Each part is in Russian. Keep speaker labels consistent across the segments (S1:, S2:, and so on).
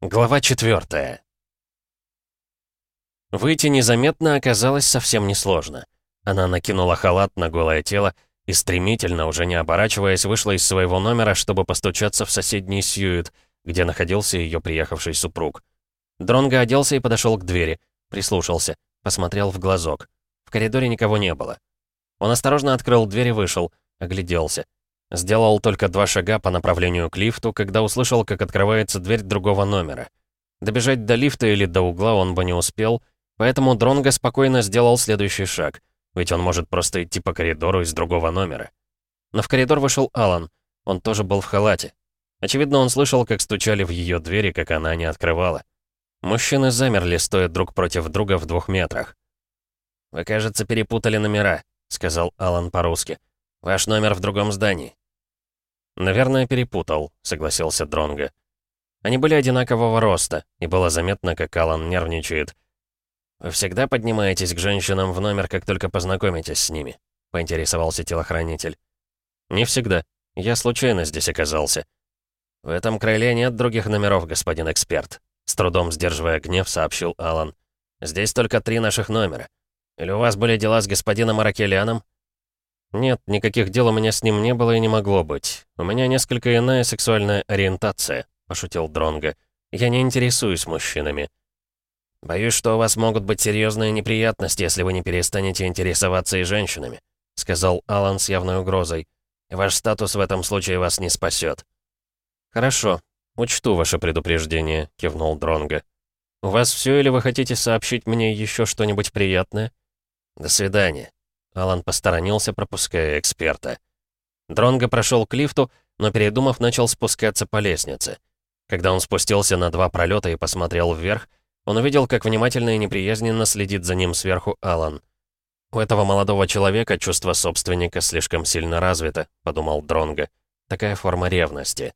S1: Глава 4 Выйти незаметно оказалось совсем несложно. Она накинула халат на голое тело и стремительно, уже не оборачиваясь, вышла из своего номера, чтобы постучаться в соседний Сьюит, где находился ее приехавший супруг. Дронго оделся и подошел к двери, прислушался, посмотрел в глазок. В коридоре никого не было. Он осторожно открыл дверь и вышел, огляделся. Сделал только два шага по направлению к лифту, когда услышал, как открывается дверь другого номера. Добежать до лифта или до угла он бы не успел, поэтому Дронго спокойно сделал следующий шаг, ведь он может просто идти по коридору из другого номера. Но в коридор вышел Алан. Он тоже был в халате. Очевидно, он слышал, как стучали в ее двери, как она не открывала. Мужчины замерли, стоя друг против друга в двух метрах. «Вы, кажется, перепутали номера», — сказал Алан по-русски. «Ваш номер в другом здании». «Наверное, перепутал», — согласился Дронго. Они были одинакового роста, и было заметно, как Алан нервничает. «Вы всегда поднимаетесь к женщинам в номер, как только познакомитесь с ними?» — поинтересовался телохранитель. «Не всегда. Я случайно здесь оказался». «В этом крыле нет других номеров, господин эксперт», — с трудом сдерживая гнев, сообщил Алан. «Здесь только три наших номера. Или у вас были дела с господином Аракеляном?» «Нет, никаких дел у меня с ним не было и не могло быть. У меня несколько иная сексуальная ориентация», — пошутил Дронго. «Я не интересуюсь мужчинами». «Боюсь, что у вас могут быть серьезные неприятности, если вы не перестанете интересоваться и женщинами», — сказал Алан с явной угрозой. «Ваш статус в этом случае вас не спасет». «Хорошо, учту ваше предупреждение», — кивнул Дронго. «У вас все или вы хотите сообщить мне еще что-нибудь приятное?» «До свидания». Алан посторонился, пропуская эксперта. Дронго прошел к лифту, но, передумав, начал спускаться по лестнице. Когда он спустился на два пролета и посмотрел вверх, он увидел, как внимательно и неприязненно следит за ним сверху Алан. «У этого молодого человека чувство собственника слишком сильно развито», — подумал Дронго. «Такая форма ревности».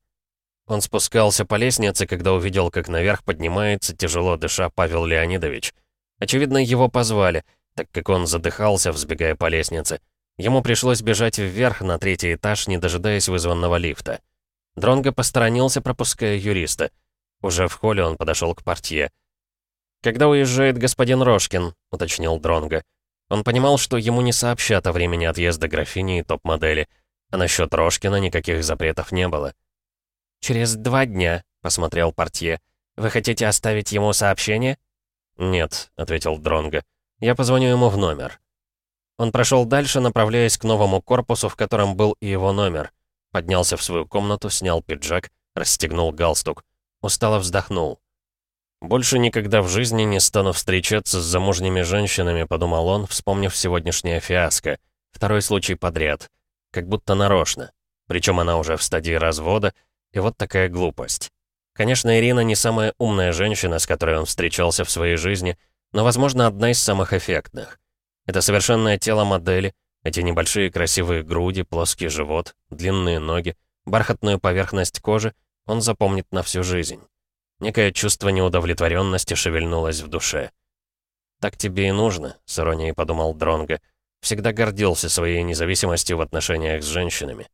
S1: Он спускался по лестнице, когда увидел, как наверх поднимается, тяжело дыша, Павел Леонидович. Очевидно, его позвали — так как он задыхался, взбегая по лестнице. Ему пришлось бежать вверх на третий этаж, не дожидаясь вызванного лифта. Дронго посторонился, пропуская юриста. Уже в холле он подошел к портье. «Когда уезжает господин Рожкин?» — уточнил Дронго. Он понимал, что ему не сообщат о времени отъезда графини и топ-модели. А насчет Рожкина никаких запретов не было. «Через два дня», — посмотрел портье. «Вы хотите оставить ему сообщение?» «Нет», — ответил Дронго. Я позвоню ему в номер». Он прошел дальше, направляясь к новому корпусу, в котором был и его номер. Поднялся в свою комнату, снял пиджак, расстегнул галстук. Устало вздохнул. «Больше никогда в жизни не стану встречаться с замужними женщинами», — подумал он, вспомнив сегодняшнее фиаско. Второй случай подряд. Как будто нарочно. Причем она уже в стадии развода, и вот такая глупость. Конечно, Ирина не самая умная женщина, с которой он встречался в своей жизни — но, возможно, одна из самых эффектных. Это совершенное тело модели, эти небольшие красивые груди, плоский живот, длинные ноги, бархатную поверхность кожи он запомнит на всю жизнь. Некое чувство неудовлетворенности шевельнулось в душе. «Так тебе и нужно», — с иронией подумал Дронго. «Всегда гордился своей независимостью в отношениях с женщинами.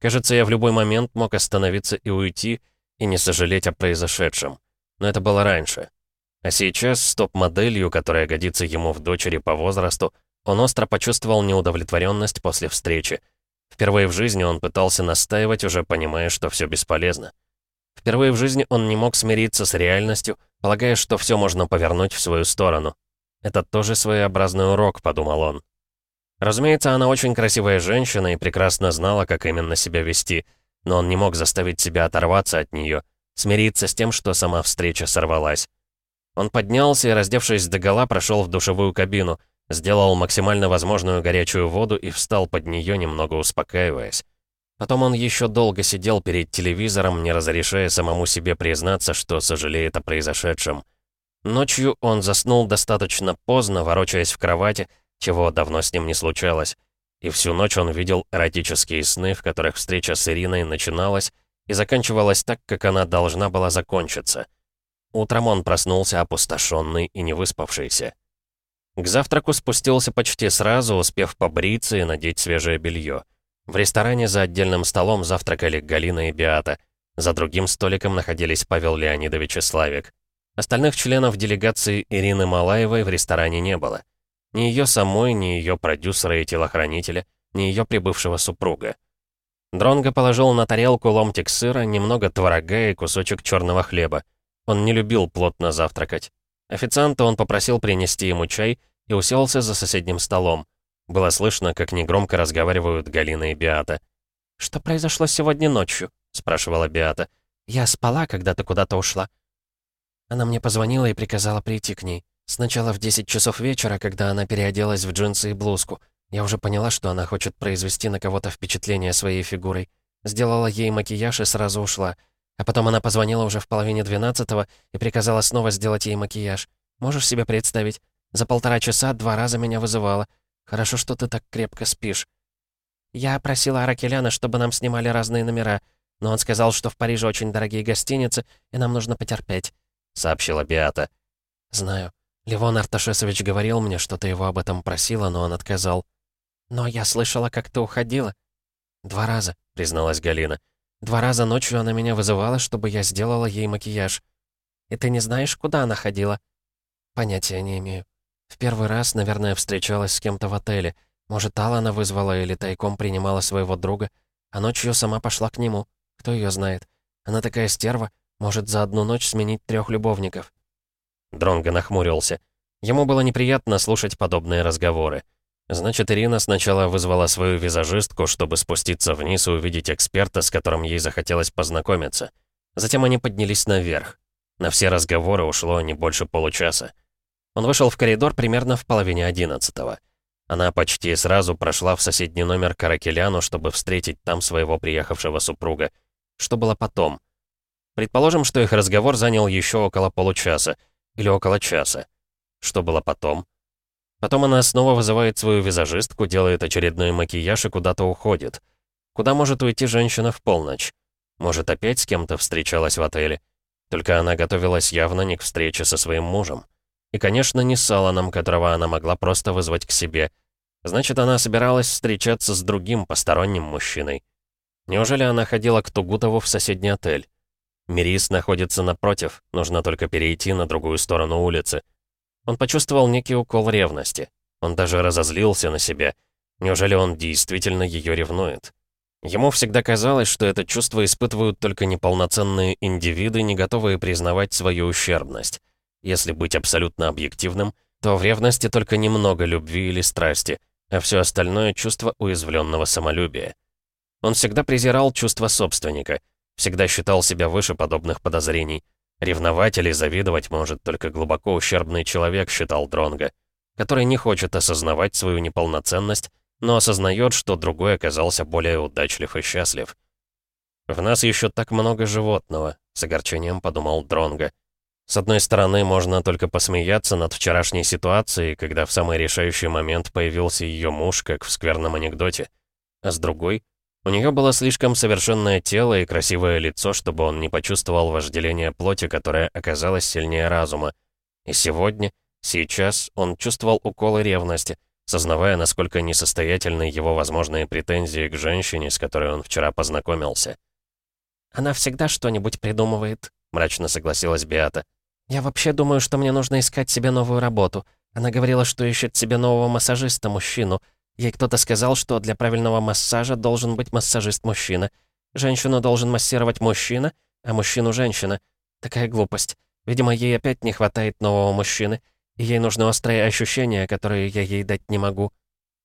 S1: Кажется, я в любой момент мог остановиться и уйти, и не сожалеть о произошедшем. Но это было раньше. А сейчас, с топ-моделью, которая годится ему в дочери по возрасту, он остро почувствовал неудовлетворенность после встречи. Впервые в жизни он пытался настаивать, уже понимая, что все бесполезно. Впервые в жизни он не мог смириться с реальностью, полагая, что все можно повернуть в свою сторону. Это тоже своеобразный урок, подумал он. Разумеется, она очень красивая женщина и прекрасно знала, как именно себя вести, но он не мог заставить себя оторваться от нее, смириться с тем, что сама встреча сорвалась. Он поднялся и, раздевшись догола, прошел в душевую кабину, сделал максимально возможную горячую воду и встал под нее, немного успокаиваясь. Потом он еще долго сидел перед телевизором, не разрешая самому себе признаться, что сожалеет о произошедшем. Ночью он заснул достаточно поздно, ворочаясь в кровати, чего давно с ним не случалось. И всю ночь он видел эротические сны, в которых встреча с Ириной начиналась и заканчивалась так, как она должна была закончиться — Утром он проснулся опустошенный и невыспавшийся. К завтраку спустился почти сразу, успев побриться и надеть свежее белье. В ресторане за отдельным столом завтракали Галина и Биата. За другим столиком находились Павел Леонидович и Славик. Остальных членов делегации Ирины Малаевой в ресторане не было. Ни ее самой, ни ее продюсера и телохранителя, ни ее прибывшего супруга. Дронго положил на тарелку ломтик сыра, немного творога и кусочек черного хлеба. Он не любил плотно завтракать. Официанта он попросил принести ему чай и уселся за соседним столом. Было слышно, как негромко разговаривают Галина и Биата. «Что произошло сегодня ночью?» — спрашивала Биата. «Я спала, когда ты куда-то ушла». Она мне позвонила и приказала прийти к ней. Сначала в 10 часов вечера, когда она переоделась в джинсы и блузку. Я уже поняла, что она хочет произвести на кого-то впечатление своей фигурой. Сделала ей макияж и сразу ушла. А потом она позвонила уже в половине двенадцатого и приказала снова сделать ей макияж. Можешь себе представить? За полтора часа два раза меня вызывала. Хорошо, что ты так крепко спишь. Я просила Аракеляна, чтобы нам снимали разные номера, но он сказал, что в Париже очень дорогие гостиницы, и нам нужно потерпеть», — сообщила Биата. «Знаю. Левон Арташесович говорил мне, что ты его об этом просила, но он отказал. «Но я слышала, как ты уходила». «Два раза», — призналась Галина. «Два раза ночью она меня вызывала, чтобы я сделала ей макияж. И ты не знаешь, куда она ходила?» «Понятия не имею. В первый раз, наверное, встречалась с кем-то в отеле. Может, Алана вызвала или тайком принимала своего друга, а ночью сама пошла к нему. Кто ее знает? Она такая стерва, может за одну ночь сменить трех любовников». Дронго нахмурился. Ему было неприятно слушать подобные разговоры. Значит, Ирина сначала вызвала свою визажистку, чтобы спуститься вниз и увидеть эксперта, с которым ей захотелось познакомиться. Затем они поднялись наверх. На все разговоры ушло не больше получаса. Он вышел в коридор примерно в половине одиннадцатого. Она почти сразу прошла в соседний номер к чтобы встретить там своего приехавшего супруга. Что было потом? Предположим, что их разговор занял еще около получаса. Или около часа. Что было потом? Потом она снова вызывает свою визажистку, делает очередной макияж и куда-то уходит. Куда может уйти женщина в полночь? Может, опять с кем-то встречалась в отеле? Только она готовилась явно не к встрече со своим мужем. И, конечно, не с Аланом, которого она могла просто вызвать к себе. Значит, она собиралась встречаться с другим посторонним мужчиной. Неужели она ходила к Тугутову в соседний отель? Мирис находится напротив, нужно только перейти на другую сторону улицы. Он почувствовал некий укол ревности. Он даже разозлился на себя. Неужели он действительно ее ревнует? Ему всегда казалось, что это чувство испытывают только неполноценные индивиды, не готовые признавать свою ущербность. Если быть абсолютно объективным, то в ревности только немного любви или страсти, а все остальное — чувство уязвленного самолюбия. Он всегда презирал чувство собственника, всегда считал себя выше подобных подозрений, Ревновать или завидовать может только глубоко ущербный человек, считал Дронга, который не хочет осознавать свою неполноценность, но осознает, что другой оказался более удачлив и счастлив. «В нас еще так много животного», — с огорчением подумал Дронга. С одной стороны, можно только посмеяться над вчерашней ситуацией, когда в самый решающий момент появился ее муж, как в скверном анекдоте. А с другой, у нее было слишком совершенное тело и красивое лицо, чтобы он не почувствовал вожделение плоти, которая оказалась сильнее разума. И сегодня, сейчас, он чувствовал уколы ревности, сознавая, насколько несостоятельны его возможные претензии к женщине, с которой он вчера познакомился. «Она всегда что-нибудь придумывает», — мрачно согласилась Биата. «Я вообще думаю, что мне нужно искать себе новую работу. Она говорила, что ищет себе нового массажиста-мужчину, Ей кто-то сказал, что для правильного массажа должен быть массажист-мужчина. Женщину должен массировать мужчина, а мужчину — женщина. Такая глупость. Видимо, ей опять не хватает нового мужчины, и ей нужны острые ощущения, которые я ей дать не могу.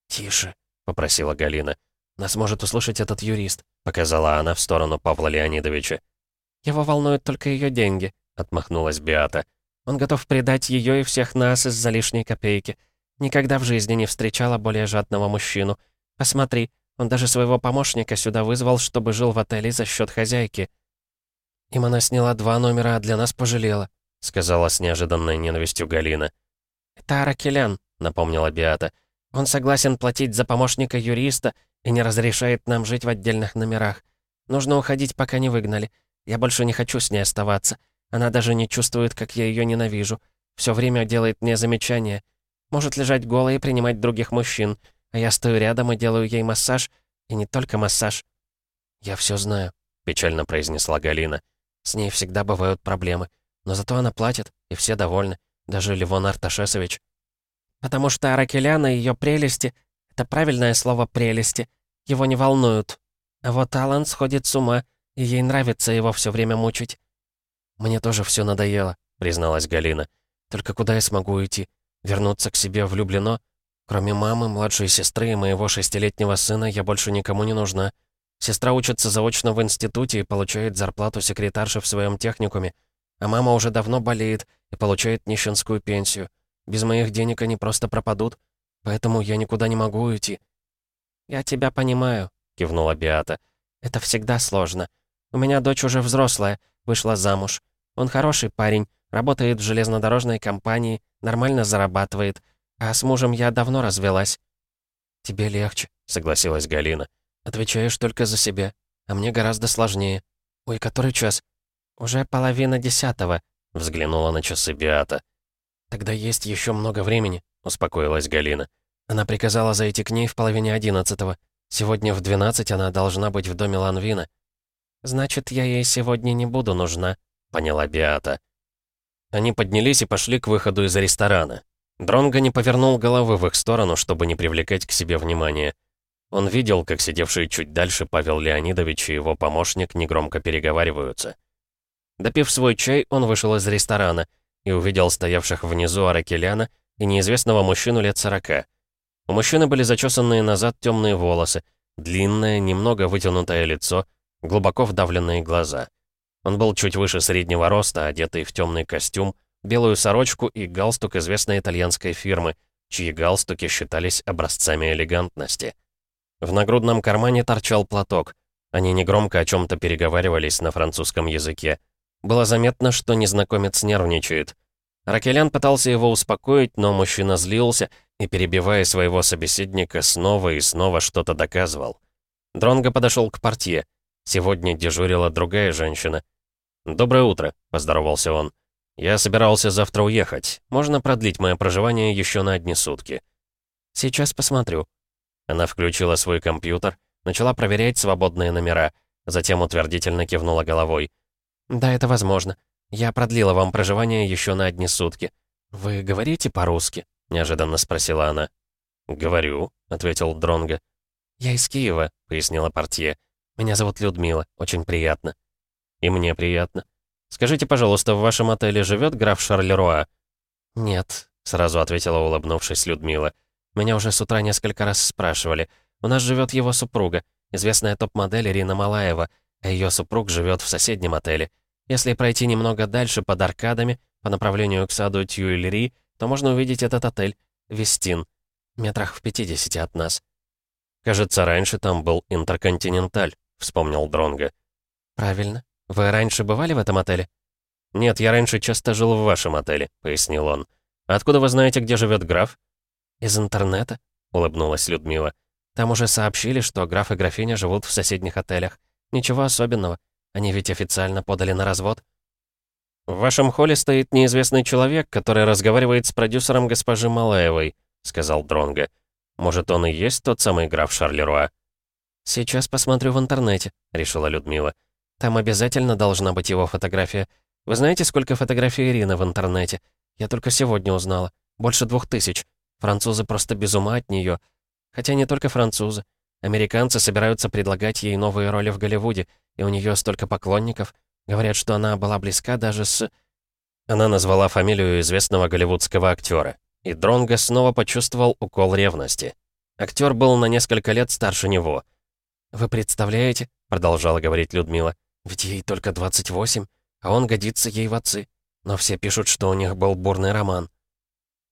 S1: «Тише», — попросила Галина. «Нас может услышать этот юрист», — показала она в сторону Павла Леонидовича. «Его волнуют только ее деньги», — отмахнулась Биата. «Он готов предать ее и всех нас из-за лишней копейки. Никогда в жизни не встречала более жадного мужчину. Посмотри, он даже своего помощника сюда вызвал, чтобы жил в отеле за счет хозяйки. Им она сняла два номера, а для нас пожалела», — сказала с неожиданной ненавистью Галина. «Это Аракелян», — напомнила Биата. «Он согласен платить за помощника юриста и не разрешает нам жить в отдельных номерах. Нужно уходить, пока не выгнали. Я больше не хочу с ней оставаться. Она даже не чувствует, как я ее ненавижу. Все время делает мне замечания. Может лежать голой и принимать других мужчин, а я стою рядом и делаю ей массаж, и не только массаж. «Я все знаю», — печально произнесла Галина. «С ней всегда бывают проблемы. Но зато она платит, и все довольны. Даже Ливон Арташесович». «Потому что Аракеляна и ее прелести — это правильное слово «прелести», его не волнуют. А вот Алан сходит с ума, и ей нравится его все время мучить». «Мне тоже все надоело», — призналась Галина. «Только куда я смогу уйти? Вернуться к себе влюблено? Кроме мамы, младшей сестры и моего шестилетнего сына, я больше никому не нужна. Сестра учится заочно в институте и получает зарплату секретарши в своем техникуме. А мама уже давно болеет и получает нищенскую пенсию. Без моих денег они просто пропадут, поэтому я никуда не могу уйти». «Я тебя понимаю», — кивнула Биата. «Это всегда сложно. У меня дочь уже взрослая, вышла замуж. Он хороший парень, работает в железнодорожной компании, нормально зарабатывает. А с мужем я давно развелась». «Тебе легче», — согласилась Галина. «Отвечаешь только за себя, а мне гораздо сложнее. Ой, который час?» «Уже половина десятого», — взглянула на часы Биата. «Тогда есть еще много времени», — успокоилась Галина. Она приказала зайти к ней в половине одиннадцатого. Сегодня в двенадцать она должна быть в доме Ланвина. «Значит, я ей сегодня не буду нужна», — поняла Биата. Они поднялись и пошли к выходу из ресторана. Дронго не повернул головы в их сторону, чтобы не привлекать к себе внимания. Он видел, как сидевшие чуть дальше Павел Леонидович и его помощник негромко переговариваются. Допив свой чай, он вышел из ресторана и увидел стоявших внизу Аракеляна и неизвестного мужчину лет сорока. У мужчины были зачесанные назад темные волосы, длинное, немного вытянутое лицо, глубоко вдавленные глаза. Он был чуть выше среднего роста, одетый в темный костюм, белую сорочку и галстук известной итальянской фирмы, чьи галстуки считались образцами элегантности. В нагрудном кармане торчал платок. Они негромко о чем то переговаривались на французском языке. Было заметно, что незнакомец нервничает. Ракелян пытался его успокоить, но мужчина злился и, перебивая своего собеседника, снова и снова что-то доказывал. Дронго подошел к портье. Сегодня дежурила другая женщина. «Доброе утро», — поздоровался он. «Я собирался завтра уехать. Можно продлить мое проживание еще на одни сутки». «Сейчас посмотрю». Она включила свой компьютер, начала проверять свободные номера, затем утвердительно кивнула головой. «Да, это возможно. Я продлила вам проживание еще на одни сутки. Вы говорите по-русски?» — неожиданно спросила она. «Говорю», — ответил Дронго. «Я из Киева», — пояснила портье. «Меня зовут Людмила. Очень приятно». «И мне приятно. Скажите, пожалуйста, в вашем отеле живет граф Шарлеруа?» «Нет», — сразу ответила, улыбнувшись Людмила. «Меня уже с утра несколько раз спрашивали. У нас живет его супруга, известная топ-модель Ирина Малаева, а ее супруг живет в соседнем отеле. Если пройти немного дальше под аркадами, по направлению к саду Тюильри, то можно увидеть этот отель, Вестин, метрах в 50 от нас». «Кажется, раньше там был Интерконтиненталь», — вспомнил Дронга. «Правильно. «Вы раньше бывали в этом отеле?» «Нет, я раньше часто жил в вашем отеле», — пояснил он. «Откуда вы знаете, где живет граф?» «Из интернета», — улыбнулась Людмила. «Там уже сообщили, что граф и графиня живут в соседних отелях. Ничего особенного. Они ведь официально подали на развод». «В вашем холле стоит неизвестный человек, который разговаривает с продюсером госпожи Малаевой», — сказал Дронга. «Может, он и есть тот самый граф Шарлеруа?» «Сейчас посмотрю в интернете», — решила Людмила. Там обязательно должна быть его фотография. Вы знаете, сколько фотографий Ирины в интернете? Я только сегодня узнала. Больше двух тысяч. Французы просто без ума от нее. Хотя не только французы. Американцы собираются предлагать ей новые роли в Голливуде, и у нее столько поклонников. Говорят, что она была близка даже с... Она назвала фамилию известного голливудского актера, и Дронго снова почувствовал укол ревности. Актер был на несколько лет старше него. «Вы представляете?» — продолжала говорить Людмила. Ведь ей только 28, а он годится ей в отцы. Но все пишут, что у них был бурный роман.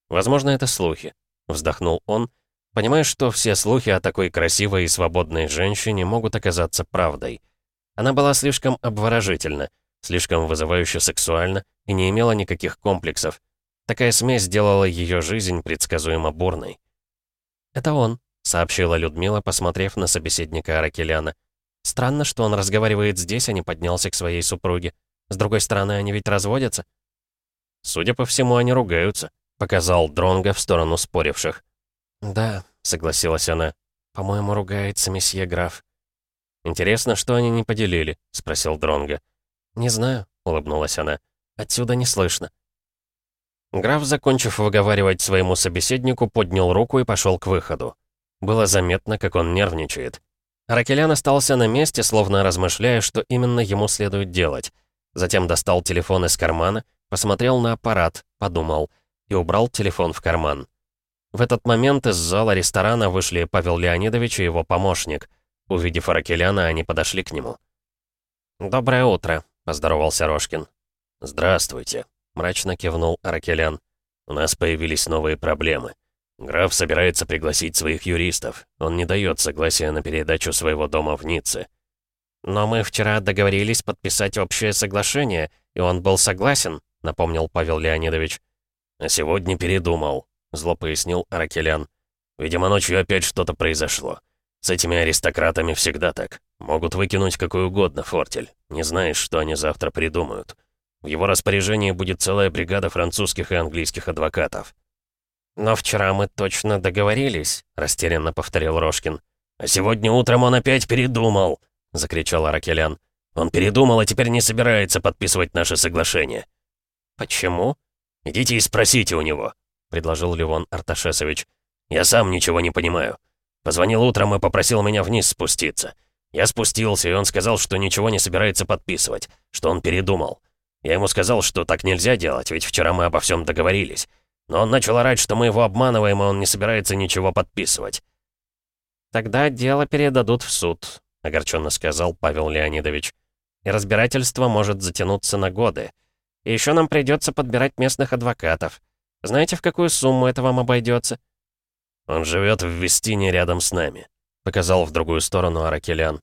S1: Возможно, это слухи. Вздохнул он, понимая, что все слухи о такой красивой и свободной женщине могут оказаться правдой. Она была слишком обворожительна, слишком вызывающе сексуальна и не имела никаких комплексов. Такая смесь сделала ее жизнь предсказуемо бурной. «Это он», — сообщила Людмила, посмотрев на собеседника Аракеляна. Странно, что он разговаривает здесь, а не поднялся к своей супруге. С другой стороны, они ведь разводятся. Судя по всему, они ругаются, показал Дронга в сторону споривших. Да, согласилась она. По-моему, ругается месье граф. «Интересно, что они не поделили?» — спросил Дронга. «Не знаю», — улыбнулась она. «Отсюда не слышно». Граф, закончив выговаривать своему собеседнику, поднял руку и пошел к выходу. Было заметно, как он нервничает. Ракелян остался на месте, словно размышляя, что именно ему следует делать. Затем достал телефон из кармана, посмотрел на аппарат, подумал и убрал телефон в карман. В этот момент из зала ресторана вышли Павел Леонидович и его помощник. Увидев Аракеляна, они подошли к нему. «Доброе утро», — поздоровался Рожкин.
S2: «Здравствуйте», — мрачно кивнул Аракелян. «У нас появились новые проблемы. Граф собирается пригласить своих юристов. Он не дает согласия на передачу своего дома в Ницце».
S1: «Но мы вчера договорились подписать общее соглашение, и он был согласен», — напомнил Павел Леонидович.
S2: «А сегодня передумал», — зло пояснил Аракелян. «Видимо, ночью опять что-то произошло. С этими аристократами всегда так. Могут выкинуть какой угодно фортель. Не знаешь, что они завтра придумают. В его распоряжении будет целая бригада французских и английских адвокатов.
S1: «Но вчера мы точно договорились», — растерянно повторил Рожкин.
S2: «А сегодня утром он опять передумал», — закричал Аракелян. «Он передумал и теперь не собирается подписывать наше соглашение».
S1: «Почему?»
S2: «Идите и спросите у него», — предложил Левон Арташесович. «Я сам ничего не понимаю. Позвонил утром и попросил меня вниз спуститься. Я спустился, и он сказал, что ничего не собирается подписывать, что он передумал. Я ему сказал, что так нельзя делать, ведь вчера мы обо всем договорились. Но он начал орать, что мы его обманываем, и он не собирается ничего подписывать.
S1: «Тогда дело передадут в суд», — огорченно сказал Павел Леонидович. «И разбирательство может затянуться на годы. И еще нам придется подбирать местных адвокатов. Знаете, в какую сумму это вам обойдется?
S2: «Он живет в Вестине рядом с нами», — показал в другую сторону Аракелян.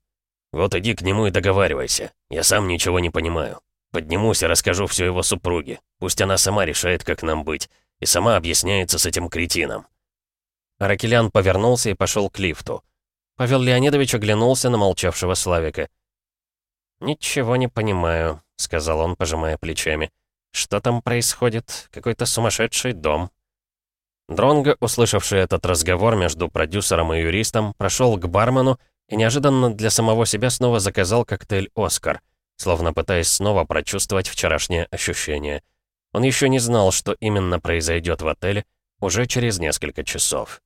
S2: «Вот иди к нему и договаривайся. Я сам ничего не понимаю. Поднимусь и расскажу все его супруге. Пусть она сама решает, как нам быть, и сама объясняется с этим кретином».
S1: Аракелян повернулся и пошел к лифту. Павел Леонидович оглянулся на молчавшего Славика. «Ничего не понимаю», — сказал он, пожимая плечами. «Что там происходит? Какой-то сумасшедший дом». Дронго, услышавший этот разговор между продюсером и юристом, прошел к бармену и неожиданно для самого себя снова заказал коктейль «Оскар», словно пытаясь снова прочувствовать вчерашнее ощущение. Он еще не знал, что именно произойдет в отеле уже через несколько часов.